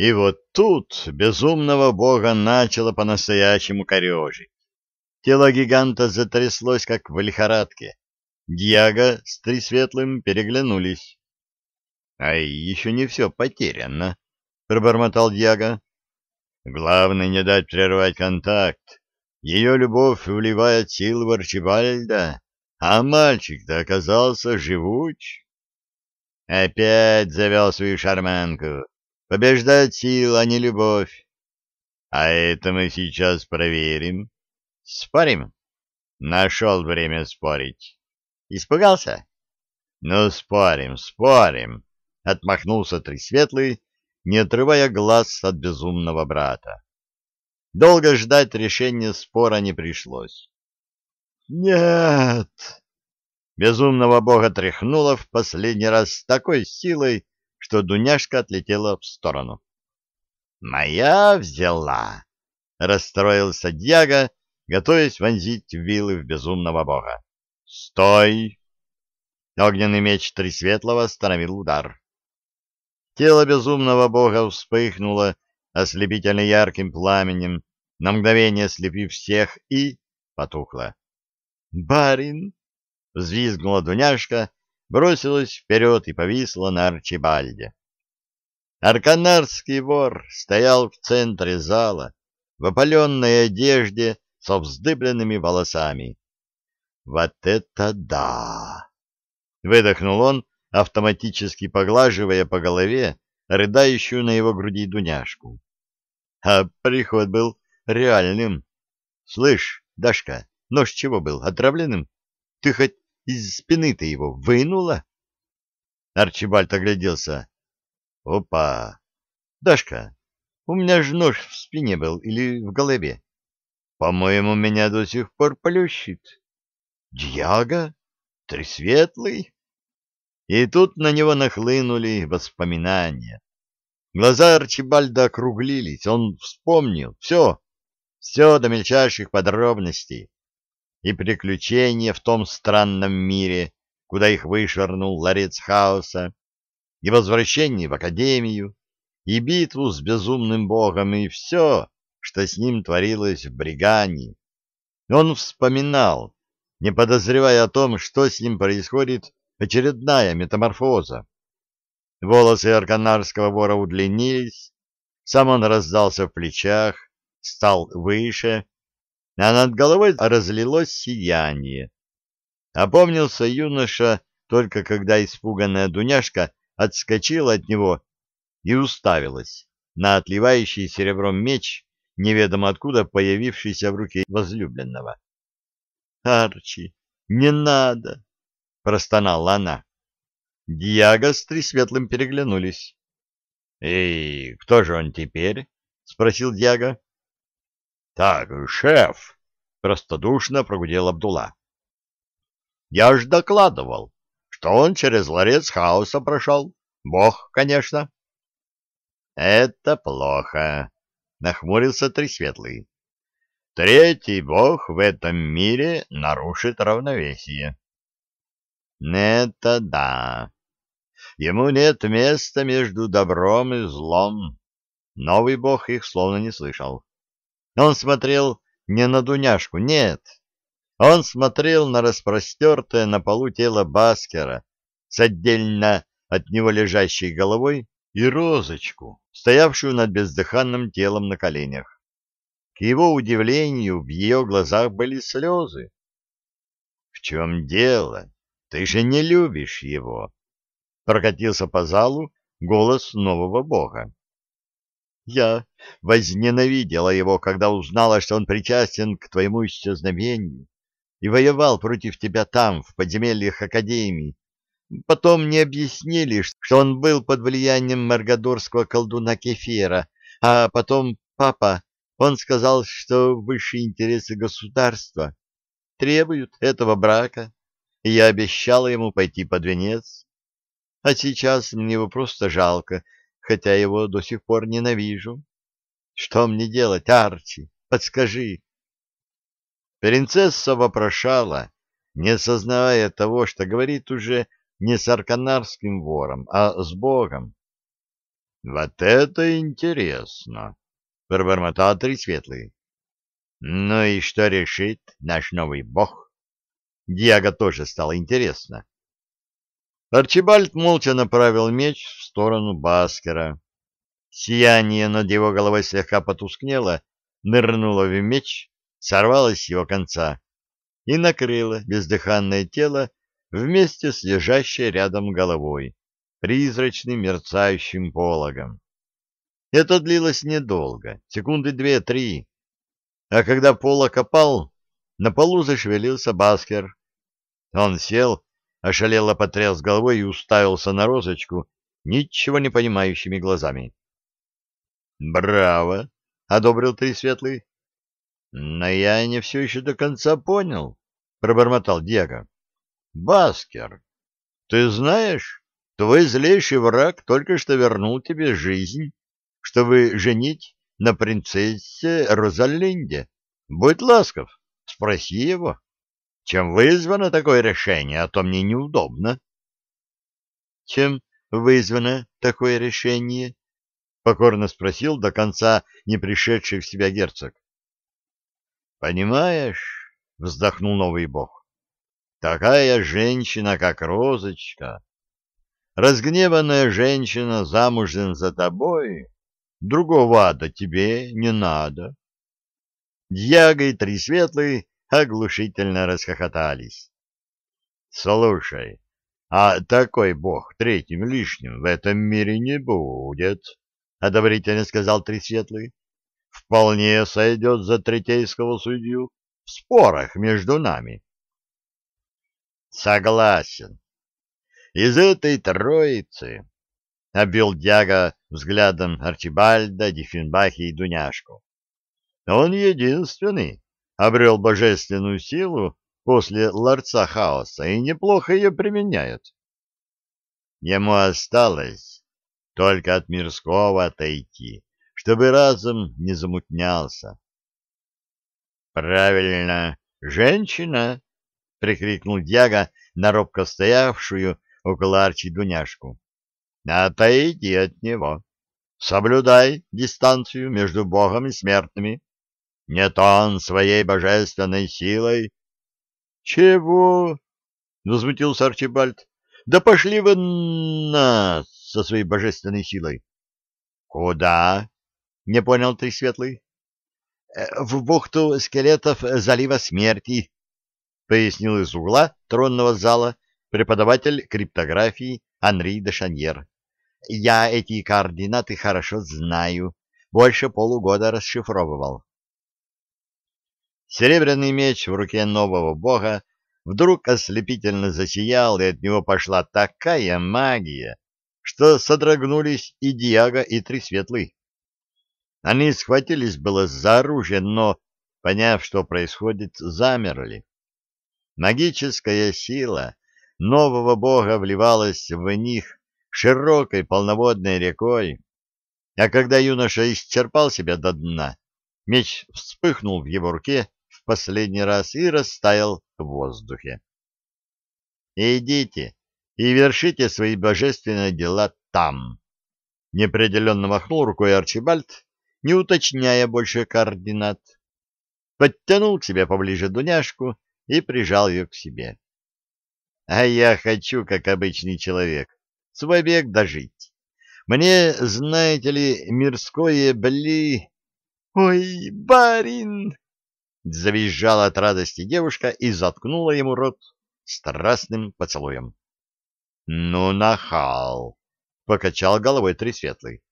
И вот тут безумного бога начало по-настоящему корежить. Тело гиганта затряслось, как в лихорадке. Дьяго с Трисветлым переглянулись. — А еще не все потеряно, — пробормотал Дьяго. — Главное не дать прервать контакт. Ее любовь вливает силы в Арчибальда, а мальчик-то оказался живуч. Опять завел свою шарманку. Побеждать сила, а не любовь. А это мы сейчас проверим. Спорим? Нашел время спорить. Испугался? Ну, спорим, спорим. Отмахнулся Тресветлый, не отрывая глаз от безумного брата. Долго ждать решения спора не пришлось. «Нет!» Безумного бога тряхнуло в последний раз с такой силой, что Дуняшка отлетела в сторону. «Моя взяла!» — расстроился Дьяго, готовясь вонзить вилы в безумного бога. «Стой!» Огненный меч Тресветлого остановил удар. Тело безумного бога вспыхнуло ослепительно ярким пламенем, на мгновение ослепив всех, и потухло. «Барин!» — взвизгнула Дуняшка, бросилась вперед и повисла на Арчибальде. Арканарский вор стоял в центре зала, в опаленной одежде со вздыбленными волосами. «Вот это да!» — выдохнул он, автоматически поглаживая по голове рыдающую на его груди Дуняшку. А приход был реальным. «Слышь, Дашка, нож чего был, отравленным? Ты хоть из спины-то его вынула? Арчибальд огляделся. Опа! Дашка, у меня же нож в спине был или в голове. По-моему, меня до сих пор плющит. Дьяга? Тресветлый? И тут на него нахлынули воспоминания. Глаза Арчибальда округлились, он вспомнил все, все до мельчайших подробностей и приключения в том странном мире, куда их вышвырнул ларец хаоса, и возвращение в академию, и битву с безумным богом, и все, что с ним творилось в Бригане. Он вспоминал, не подозревая о том, что с ним происходит, очередная метаморфоза. Волосы арканарского вора удлинились, сам он раздался в плечах, стал выше, а над головой разлилось сияние. Опомнился юноша только когда испуганная Дуняшка отскочила от него и уставилась на отливающий серебром меч, неведомо откуда появившийся в руке возлюбленного. — Арчи, не надо! — простонала она. Диаго с Тресветлым переглянулись. — Эй, кто же он теперь? — спросил Диаго. Так, шеф, простодушно прогудел Абдулла. Я ж докладывал, что он через ларец хаоса прошел. Бог, конечно. Это плохо, нахмурился Тресветлый. Третий бог в этом мире нарушит равновесие. Это да. Ему нет места между добром и злом. Новый бог их словно не слышал. Он смотрел не на Дуняшку, нет. Он смотрел на распростертое на полу тело Баскера с отдельно от него лежащей головой и розочку, стоявшую над бездыханным телом на коленях. К его удивлению, в ее глазах были слезы. — В чем дело? Ты же не любишь его! — прокатился по залу голос нового бога. Я возненавидела его, когда узнала, что он причастен к твоему исчезновению и воевал против тебя там, в подземельях Академии. Потом мне объяснили, что он был под влиянием маргадорского колдуна Кефира, а потом папа, он сказал, что высшие интересы государства требуют этого брака, и я обещала ему пойти под венец. А сейчас мне его просто жалко, хотя его до сих пор ненавижу. Что мне делать, Арчи? Подскажи. Принцесса вопрошала, не сознавая того, что говорит уже не с арканарским вором, а с Богом. — Вот это интересно! — пробормотал Трисветлый. — Ну и что решит наш новый бог? Диаго тоже стало интересно. Арчибальд молча направил меч в сторону Баскера. Сияние над его головой слегка потускнело, нырнуло в меч, сорвалось с его конца и накрыло бездыханное тело вместе с лежащей рядом головой, призрачным мерцающим пологом. Это длилось недолго, секунды две-три. А когда полог опал, на полу зашевелился Баскер. Он сел, ошалело потряс головой и уставился на розочку ничего не понимающими глазами. «Браво!» — одобрил Трисветлый. «Но я не все еще до конца понял», — пробормотал Диего. «Баскер, ты знаешь, твой злейший враг только что вернул тебе жизнь, чтобы женить на принцессе Розалинде. Будь ласков, спроси его, чем вызвано такое решение, а то мне неудобно». «Чем вызвано такое решение?» — покорно спросил до конца не пришедший в себя герцог. «Понимаешь, — вздохнул новый бог, — такая женщина, как Розочка, разгневанная женщина замужем за тобой, другого ада тебе не надо». Дьяга и Трисветлый оглушительно расхохотались. «Слушай, а такой бог третьим лишним в этом мире не будет». — одобрительно сказал Тресветлый. — Вполне сойдет за третейского судью в спорах между нами. — Согласен. Из этой троицы обвел Дяга взглядом Арчибальда, Диффенбахи и Дуняшку. Он единственный обрел божественную силу после ларца хаоса и неплохо ее применяет. Ему осталось только от мирского отойти, чтобы разум не замутнялся. «Правильно, женщина!» — прикрикнул Дьяга на робко стоявшую около Арчи Дуняшку. «Отойди от него. Соблюдай дистанцию между Богом и смертными. Не то он своей божественной силой...» «Чего?» — возмутился Арчибальд. «Да пошли вы нас!» со своей божественной силой. — Куда? — не понял ты, Светлый. «Э, — В бухту скелетов залива смерти, — пояснил из угла тронного зала преподаватель криптографии Анри де Шаньер. — Я эти координаты хорошо знаю, больше полугода расшифровывал. Серебряный меч в руке нового бога вдруг ослепительно засиял, и от него пошла такая магия, что содрогнулись и Диага, и Трисветлый. Они схватились было за оружие, но, поняв, что происходит, замерли. Магическая сила нового бога вливалась в них широкой полноводной рекой, а когда юноша исчерпал себя до дна, меч вспыхнул в его руке последний раз и растаял в воздухе. «Идите, и вершите свои божественные дела там. Неопределенно махнул рукой Арчибальд, не уточняя больше координат. Подтянул к себе поближе Дуняшку и прижал ее к себе. А я хочу, как обычный человек, свой век дожить. Мне, знаете ли, мирское бли... Ой, барин! Завизжала от радости девушка и заткнула ему рот страстным поцелуем. Ну, нахал! — покачал головой Тресветлый.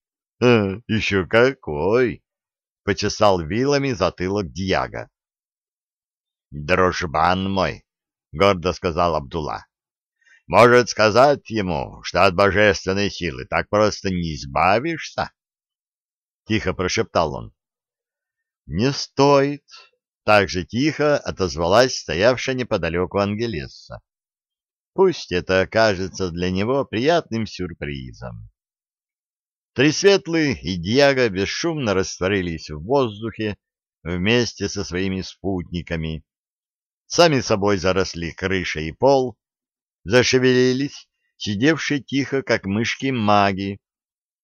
«Э, — Еще какой! — почесал вилами затылок Дьяга. — Дружбан мой, — гордо сказал Абдулла. — Может сказать ему, что от божественной силы так просто не избавишься? Тихо прошептал он. — Не стоит! — так же тихо отозвалась стоявшая неподалеку Ангелесса. Пусть это окажется для него приятным сюрпризом. Трисветлый и Дьяго бесшумно растворились в воздухе вместе со своими спутниками. Сами собой заросли крыша и пол, зашевелились сидевшие тихо, как мышки маги,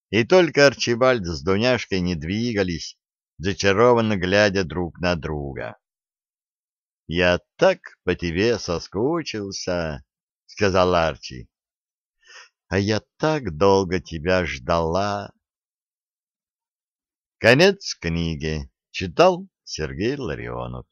И только Арчибальд с Дуняшкой не двигались, зачарованно глядя друг на друга. — Я так по тебе соскучился, — сказал Арчи. — А я так долго тебя ждала. Конец книги. Читал Сергей Ларионов.